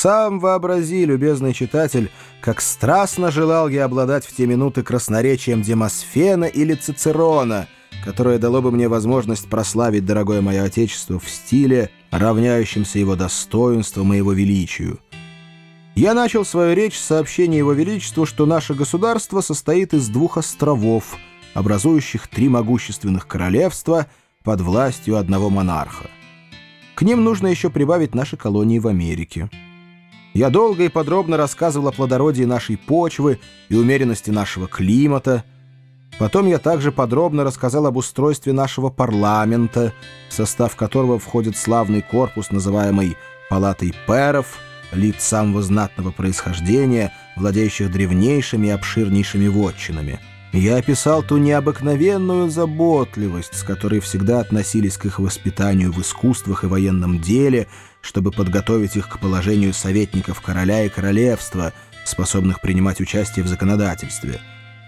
Сам вообрази, любезный читатель, как страстно желал я обладать в те минуты красноречием Демосфена или Цицерона, которое дало бы мне возможность прославить дорогое мое отечество в стиле, равняющемся его достоинству и его величию. Я начал свою речь с сообщения его величеству, что наше государство состоит из двух островов, образующих три могущественных королевства под властью одного монарха. К ним нужно еще прибавить наши колонии в Америке. Я долго и подробно рассказывал о плодородии нашей почвы и умеренности нашего климата. Потом я также подробно рассказал об устройстве нашего парламента, в состав которого входит славный корпус, называемый «Палатой перов», лиц самого знатного происхождения, владеющих древнейшими и обширнейшими вотчинами. Я описал ту необыкновенную заботливость, с которой всегда относились к их воспитанию в искусствах и военном деле, чтобы подготовить их к положению советников короля и королевства, способных принимать участие в законодательстве,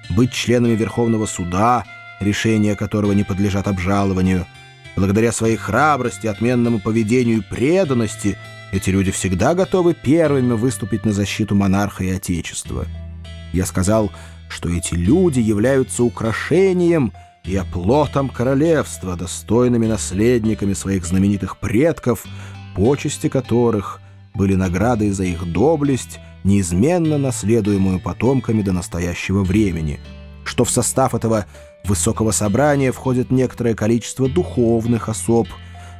быть членами Верховного суда, решения которого не подлежат обжалованию. Благодаря своей храбрости, отменному поведению и преданности эти люди всегда готовы первыми выступить на защиту монарха и отечества. Я сказал что эти люди являются украшением и оплотом королевства, достойными наследниками своих знаменитых предков, почести которых были наградой за их доблесть, неизменно наследуемую потомками до настоящего времени, что в состав этого высокого собрания входит некоторое количество духовных особ,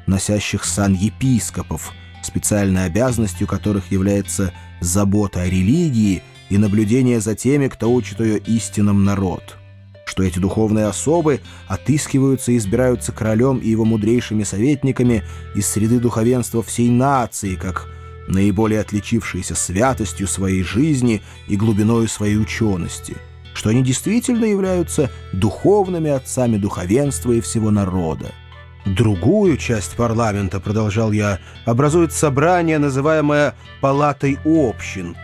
носящих сан епископов, специальной обязанностью которых является забота о религии – и наблюдение за теми, кто учит ее истинам народ, что эти духовные особы отыскиваются и избираются королем и его мудрейшими советниками из среды духовенства всей нации, как наиболее отличившиеся святостью своей жизни и глубиною своей учености, что они действительно являются духовными отцами духовенства и всего народа. Другую часть парламента, продолжал я, образует собрание, называемое «палатой общин»,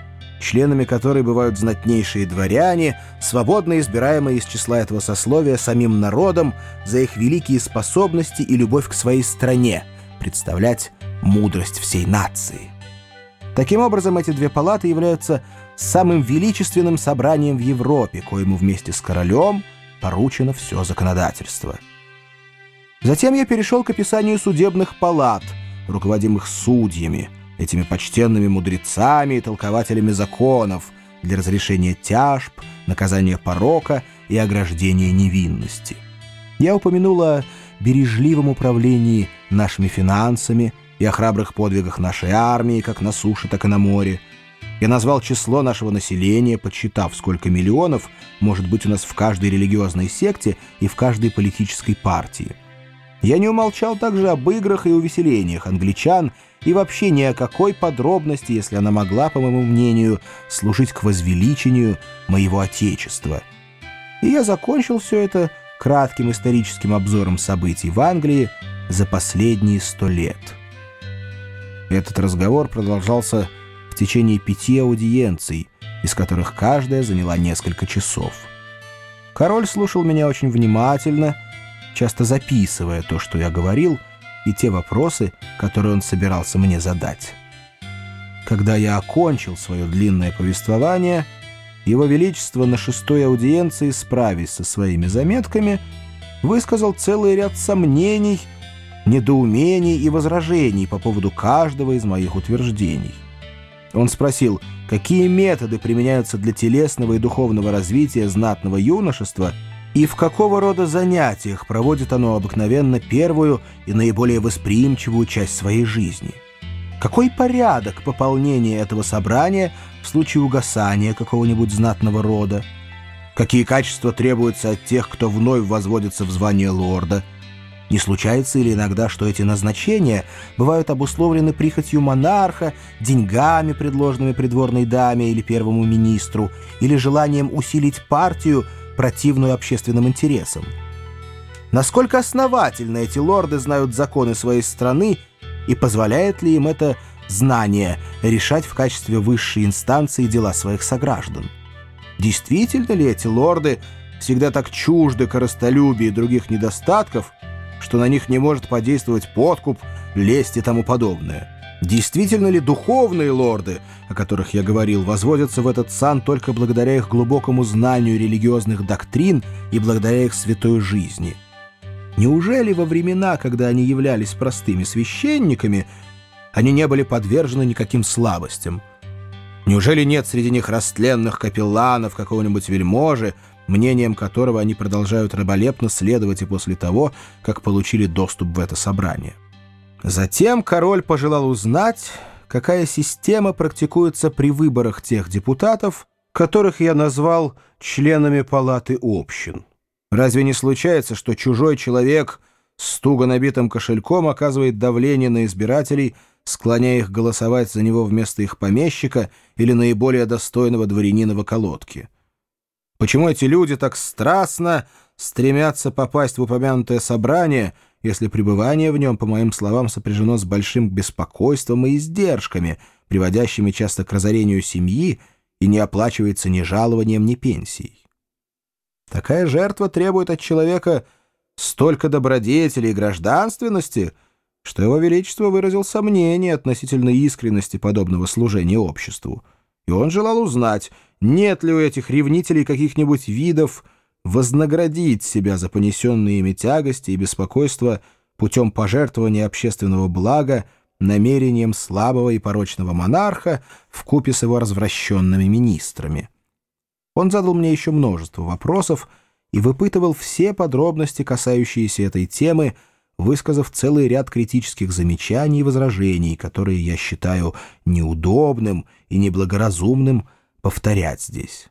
членами которой бывают знатнейшие дворяне, свободно избираемые из числа этого сословия самим народом за их великие способности и любовь к своей стране, представлять мудрость всей нации. Таким образом, эти две палаты являются самым величественным собранием в Европе, коему вместе с королем поручено все законодательство. Затем я перешел к описанию судебных палат, руководимых судьями, этими почтенными мудрецами и толкователями законов для разрешения тяжб, наказания порока и ограждения невинности. Я упомянул о бережливом управлении нашими финансами и о храбрых подвигах нашей армии как на суше, так и на море. Я назвал число нашего населения, подсчитав, сколько миллионов может быть у нас в каждой религиозной секте и в каждой политической партии. Я не умолчал также об играх и увеселениях англичан и вообще ни о какой подробности, если она могла, по моему мнению, служить к возвеличению моего Отечества. И я закончил все это кратким историческим обзором событий в Англии за последние сто лет. Этот разговор продолжался в течение пяти аудиенций, из которых каждая заняла несколько часов. Король слушал меня очень внимательно, часто записывая то, что я говорил, и те вопросы, которые он собирался мне задать. Когда я окончил свое длинное повествование, Его Величество на шестой аудиенции, справясь со своими заметками, высказал целый ряд сомнений, недоумений и возражений по поводу каждого из моих утверждений. Он спросил, какие методы применяются для телесного и духовного развития знатного юношества – и в какого рода занятиях проводит оно обыкновенно первую и наиболее восприимчивую часть своей жизни. Какой порядок пополнения этого собрания в случае угасания какого-нибудь знатного рода? Какие качества требуются от тех, кто вновь возводится в звание лорда? Не случается ли иногда, что эти назначения бывают обусловлены прихотью монарха, деньгами, предложенными придворной даме или первому министру, или желанием усилить партию, противную общественным интересам. Насколько основательно эти лорды знают законы своей страны и позволяет ли им это знание решать в качестве высшей инстанции дела своих сограждан? Действительно ли эти лорды всегда так чужды коростолюбия и других недостатков, что на них не может подействовать подкуп, лесть и тому подобное? Действительно ли духовные лорды, о которых я говорил, возводятся в этот сан только благодаря их глубокому знанию религиозных доктрин и благодаря их святой жизни? Неужели во времена, когда они являлись простыми священниками, они не были подвержены никаким слабостям? Неужели нет среди них растленных капелланов какого-нибудь вельможи, мнением которого они продолжают раболепно следовать и после того, как получили доступ в это собрание? Затем король пожелал узнать, какая система практикуется при выборах тех депутатов, которых я назвал членами палаты общин. Разве не случается, что чужой человек с туго набитым кошельком оказывает давление на избирателей, склоняя их голосовать за него вместо их помещика или наиболее достойного дворянина в околотке? Почему эти люди так страстно стремятся попасть в упомянутое собрание — если пребывание в нем, по моим словам, сопряжено с большим беспокойством и издержками, приводящими часто к разорению семьи и не оплачивается ни жалованием, ни пенсией. Такая жертва требует от человека столько добродетели и гражданственности, что его величество выразил сомнение относительно искренности подобного служения обществу, и он желал узнать, нет ли у этих ревнителей каких-нибудь видов, вознаградить себя за понесенные ими тягости и беспокойства путем пожертвования общественного блага намерением слабого и порочного монарха в купе с его развращенными министрами. Он задал мне еще множество вопросов и выпытывал все подробности, касающиеся этой темы, высказав целый ряд критических замечаний и возражений, которые я считаю неудобным и неблагоразумным повторять здесь.